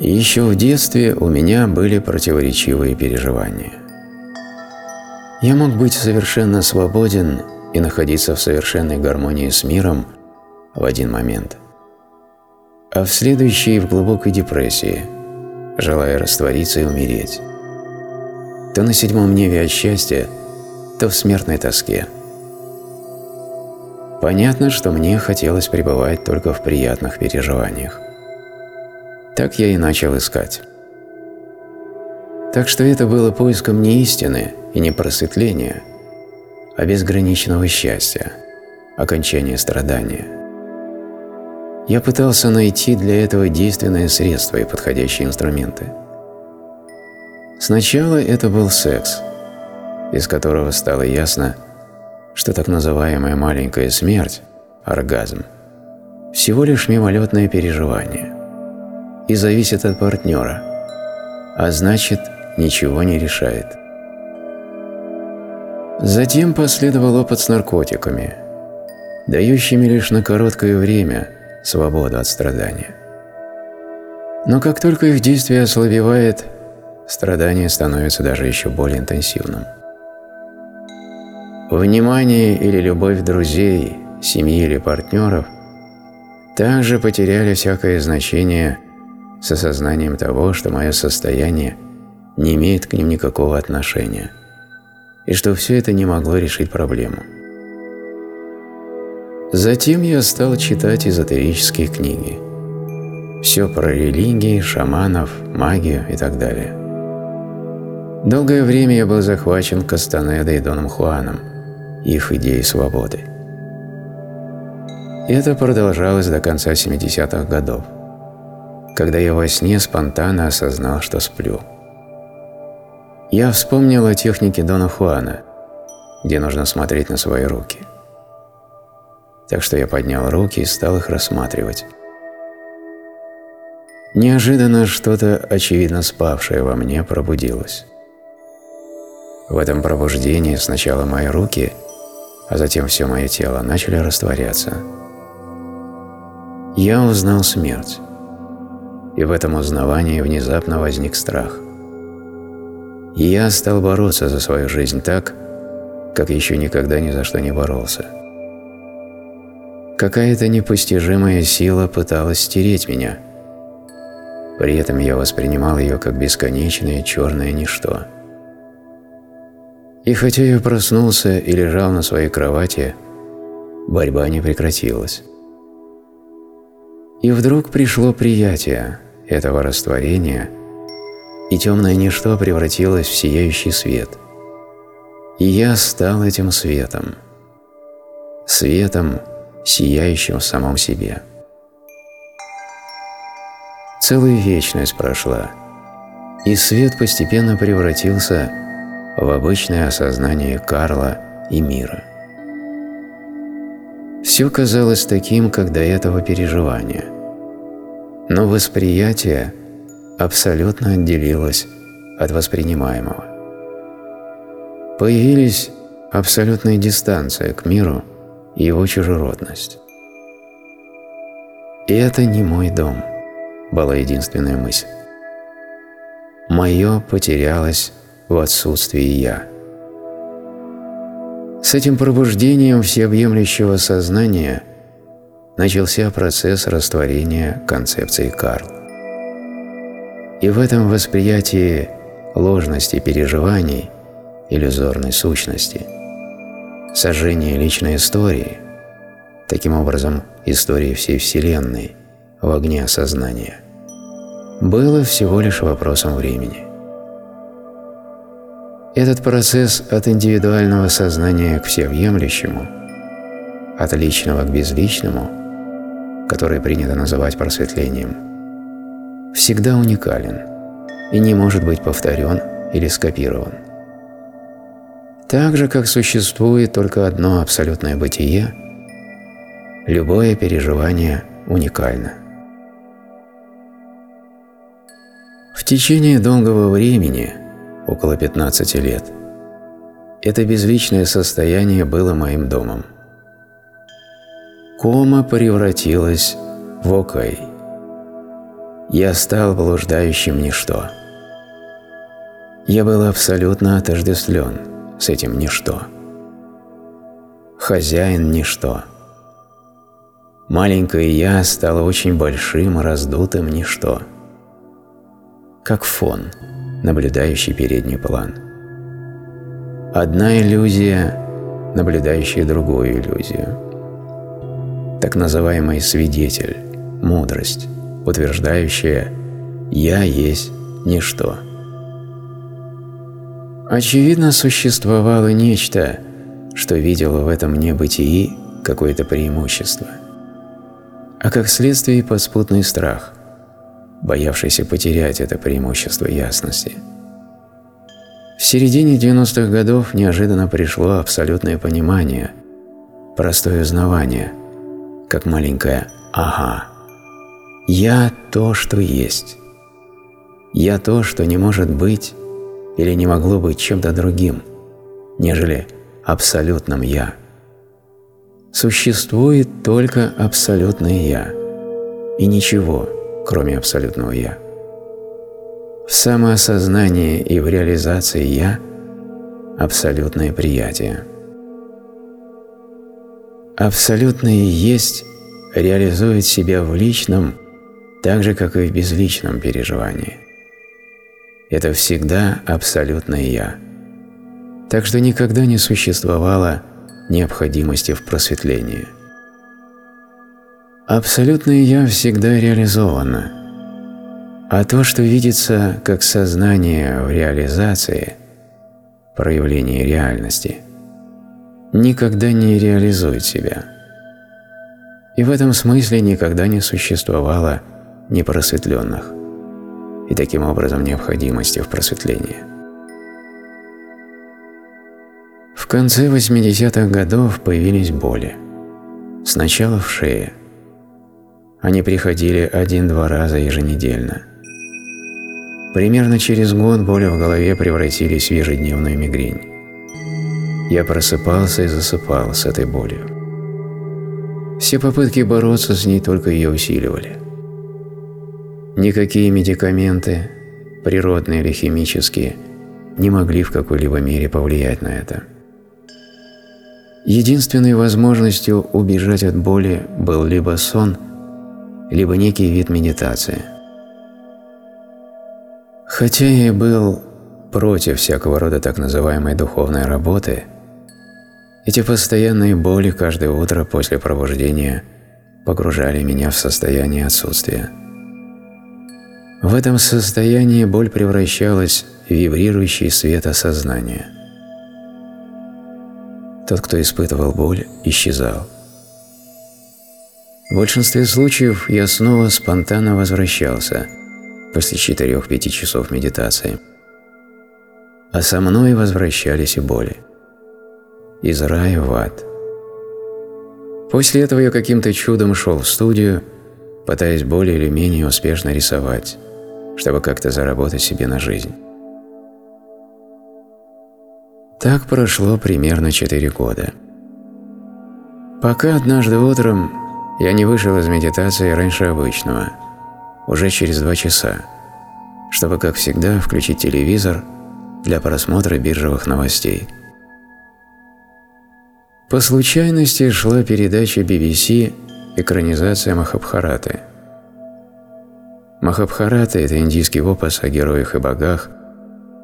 Еще в детстве у меня были противоречивые переживания. Я мог быть совершенно свободен и находиться в совершенной гармонии с миром в один момент, а в следующий в глубокой депрессии, желая раствориться и умереть. То на седьмом небе от счастья, то в смертной тоске. Понятно, что мне хотелось пребывать только в приятных переживаниях. Так я и начал искать. Так что это было поиском не истины и не просветления, а безграничного счастья, окончания страдания. Я пытался найти для этого действенные средства и подходящие инструменты. Сначала это был секс, из которого стало ясно, что так называемая маленькая смерть, оргазм, всего лишь мимолетное переживание – и зависит от партнера, а значит, ничего не решает. Затем последовал опыт с наркотиками, дающими лишь на короткое время свободу от страдания. Но как только их действие ослабевает, страдание становится даже еще более интенсивным. Внимание или любовь друзей, семьи или партнеров также потеряли всякое значение с осознанием того, что мое состояние не имеет к ним никакого отношения, и что все это не могло решить проблему. Затем я стал читать эзотерические книги. Все про религии, шаманов, магию и так далее. Долгое время я был захвачен Кастанедой и Доном Хуаном, их идеей свободы. Это продолжалось до конца 70-х годов когда я во сне спонтанно осознал, что сплю. Я вспомнил о технике Дона Хуана, где нужно смотреть на свои руки. Так что я поднял руки и стал их рассматривать. Неожиданно что-то, очевидно спавшее во мне, пробудилось. В этом пробуждении сначала мои руки, а затем все мое тело начали растворяться. Я узнал смерть и в этом узнавании внезапно возник страх. И я стал бороться за свою жизнь так, как еще никогда ни за что не боролся. Какая-то непостижимая сила пыталась стереть меня. При этом я воспринимал ее как бесконечное черное ничто. И хотя я проснулся и лежал на своей кровати, борьба не прекратилась. И вдруг пришло приятие, этого растворения, и темное ничто превратилось в сияющий свет. И я стал этим светом. Светом, сияющим в самом себе. Целая вечность прошла, и свет постепенно превратился в обычное осознание Карла и мира. Все казалось таким, как до этого переживания – но восприятие абсолютно отделилось от воспринимаемого. Появились абсолютная дистанция к миру и его чужеродность. И это не мой дом, была единственная мысль. Мое потерялось в отсутствии «я». С этим пробуждением всеобъемлющего сознания – начался процесс растворения концепции Карл. И в этом восприятии ложности переживаний, иллюзорной сущности, сожжение личной истории, таким образом истории всей Вселенной в огне осознания, было всего лишь вопросом времени. Этот процесс от индивидуального сознания к всеобъемлющему, от личного к безличному – который принято называть просветлением, всегда уникален и не может быть повторен или скопирован. Так же, как существует только одно абсолютное бытие, любое переживание уникально. В течение долгого времени, около 15 лет, это безличное состояние было моим домом – кома превратилась в окей. я стал блуждающим ничто. Я был абсолютно отождествлен с этим ничто. Хозяин ничто. Маленькое «я» стало очень большим, раздутым ничто. Как фон, наблюдающий передний план. Одна иллюзия, наблюдающая другую иллюзию. Так называемый свидетель, мудрость, утверждающая «я есть ничто». Очевидно, существовало нечто, что видело в этом небытии какое-то преимущество. А как следствие подспутный страх, боявшийся потерять это преимущество ясности. В середине 90-х годов неожиданно пришло абсолютное понимание, простое узнавание, как маленькое «ага». «Я то, что есть». «Я то, что не может быть или не могло быть чем-то другим, нежели абсолютным «я». Существует только абсолютное «я» и ничего, кроме абсолютного «я». В самоосознании и в реализации «я» – абсолютное приятие. Абсолютное «есть» реализует себя в личном, так же, как и в безличном переживании – это всегда абсолютное «я». Так что никогда не существовало необходимости в просветлении. Абсолютное «я» всегда реализовано, а то, что видится как сознание в реализации, проявление реальности, никогда не реализует себя. И в этом смысле никогда не существовало непросветленных и таким образом необходимости в просветлении. В конце 80-х годов появились боли. Сначала в шее. Они приходили один-два раза еженедельно. Примерно через год боли в голове превратились в ежедневную мигрень. Я просыпался и засыпал с этой болью. Все попытки бороться с ней только ее усиливали. Никакие медикаменты, природные или химические, не могли в какой-либо мере повлиять на это. Единственной возможностью убежать от боли был либо сон, либо некий вид медитации. Хотя я и был против всякого рода так называемой духовной работы, эти постоянные боли каждое утро после пробуждения погружали меня в состояние отсутствия. В этом состоянии боль превращалась в вибрирующий свет осознания. Тот, кто испытывал боль, исчезал. В большинстве случаев я снова спонтанно возвращался после 4-5 часов медитации. А со мной возвращались и боли. Из рая в ад. После этого я каким-то чудом шел в студию, пытаясь более или менее успешно рисовать чтобы как-то заработать себе на жизнь. Так прошло примерно четыре года. Пока однажды утром я не вышел из медитации раньше обычного, уже через два часа, чтобы, как всегда, включить телевизор для просмотра биржевых новостей. По случайности шла передача BBC «Экранизация Махабхараты», Махабхарата – это индийский опус о героях и богах,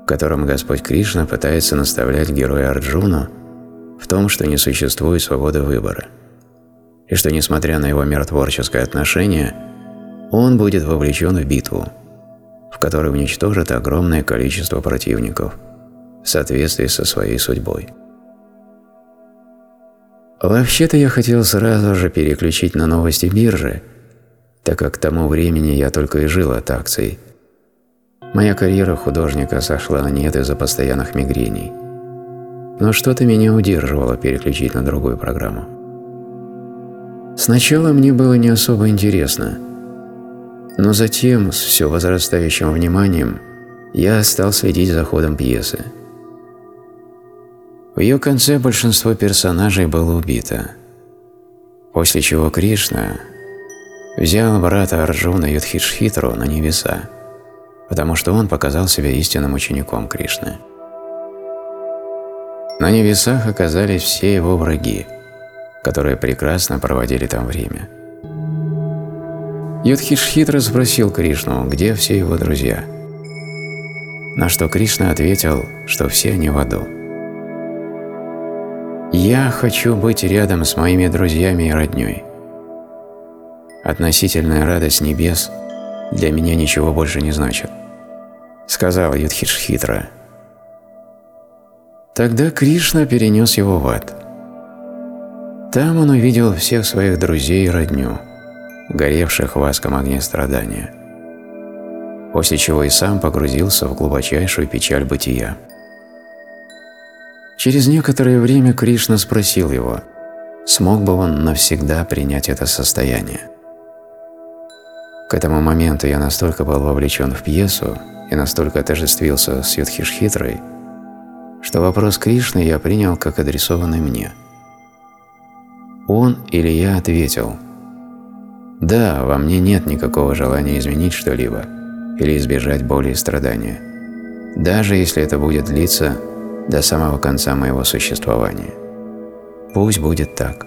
в котором Господь Кришна пытается наставлять героя Арджуну в том, что не существует свободы выбора, и что, несмотря на его миротворческое отношение, он будет вовлечен в битву, в которой уничтожит огромное количество противников в соответствии со своей судьбой. Вообще-то я хотел сразу же переключить на новости биржи – так как к тому времени я только и жил от акций. Моя карьера художника сошла на нет из-за постоянных мигрений. Но что-то меня удерживало переключить на другую программу. Сначала мне было не особо интересно, но затем, с все возрастающим вниманием, я стал следить за ходом пьесы. В ее конце большинство персонажей было убито, после чего Кришна, взял брата Арджуна Юдхишхитру на небеса, потому что он показал себя истинным учеником Кришны. На небесах оказались все его враги, которые прекрасно проводили там время. Юдхишхитра спросил Кришну, где все его друзья. На что Кришна ответил, что все они в аду. «Я хочу быть рядом с моими друзьями и роднёй. Относительная радость небес для меня ничего больше не значит», — сказал Юдхишхитра. Тогда Кришна перенес его в ад. Там он увидел всех своих друзей и родню, горевших в адском огне страдания, после чего и сам погрузился в глубочайшую печаль бытия. Через некоторое время Кришна спросил его, смог бы он навсегда принять это состояние. К этому моменту я настолько был вовлечен в пьесу и настолько отождествился с Юдхишхитрой, что вопрос Кришны я принял как адресованный мне. Он или я ответил, «Да, во мне нет никакого желания изменить что-либо или избежать боли и страдания, даже если это будет длиться до самого конца моего существования. Пусть будет так.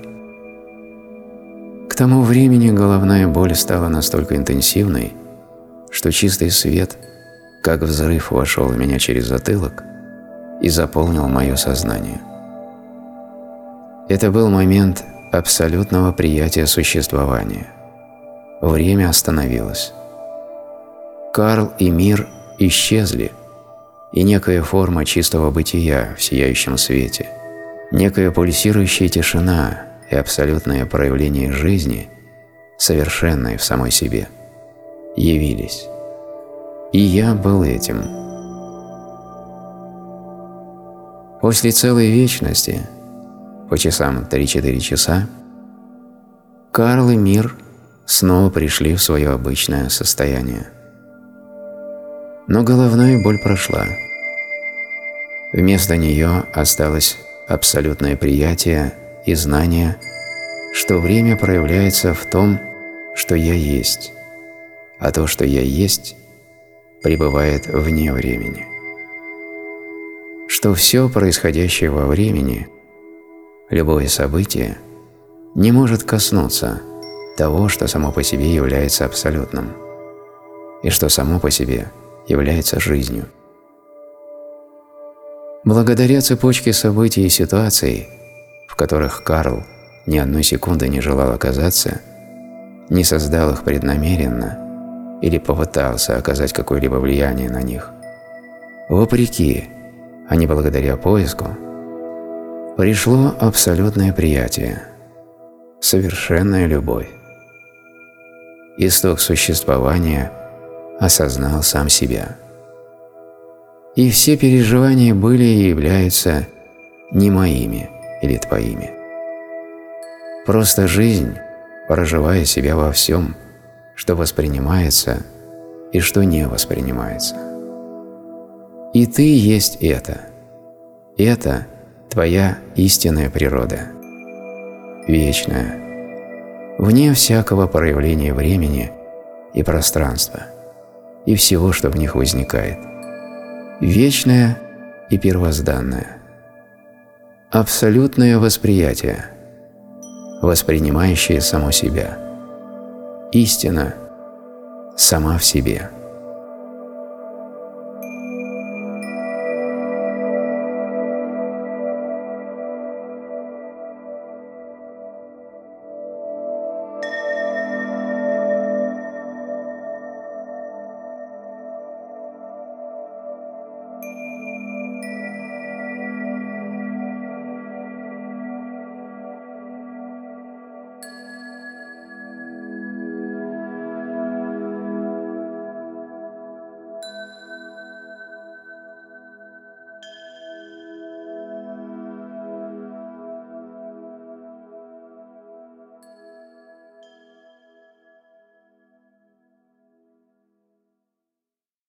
К тому времени головная боль стала настолько интенсивной, что чистый свет, как взрыв, вошел в меня через затылок и заполнил мое сознание. Это был момент абсолютного приятия существования. Время остановилось. Карл и мир исчезли – и некая форма чистого бытия в сияющем свете, некая пульсирующая тишина и абсолютное проявление жизни, совершенной в самой себе, явились. И я был этим. После целой вечности, по часам 3-4 часа, Карл и мир снова пришли в свое обычное состояние. Но головная боль прошла. Вместо нее осталось абсолютное приятие и знание, что время проявляется в том, что я есть, а то, что я есть, пребывает вне времени. Что все происходящее во времени, любое событие, не может коснуться того, что само по себе является абсолютным, и что само по себе – является жизнью. Благодаря цепочке событий и ситуаций, в которых Карл ни одной секунды не желал оказаться, не создал их преднамеренно или попытался оказать какое-либо влияние на них, вопреки, а не благодаря поиску, пришло абсолютное приятие, совершенная любовь. Исток существования – осознал сам себя. И все переживания были и являются не моими или твоими. Просто жизнь, проживая себя во всем, что воспринимается и что не воспринимается. И ты есть это. Это твоя истинная природа. Вечная, вне всякого проявления времени и пространства – и всего, что в них возникает. Вечное и первозданное. Абсолютное восприятие, воспринимающее само себя. Истина сама в себе.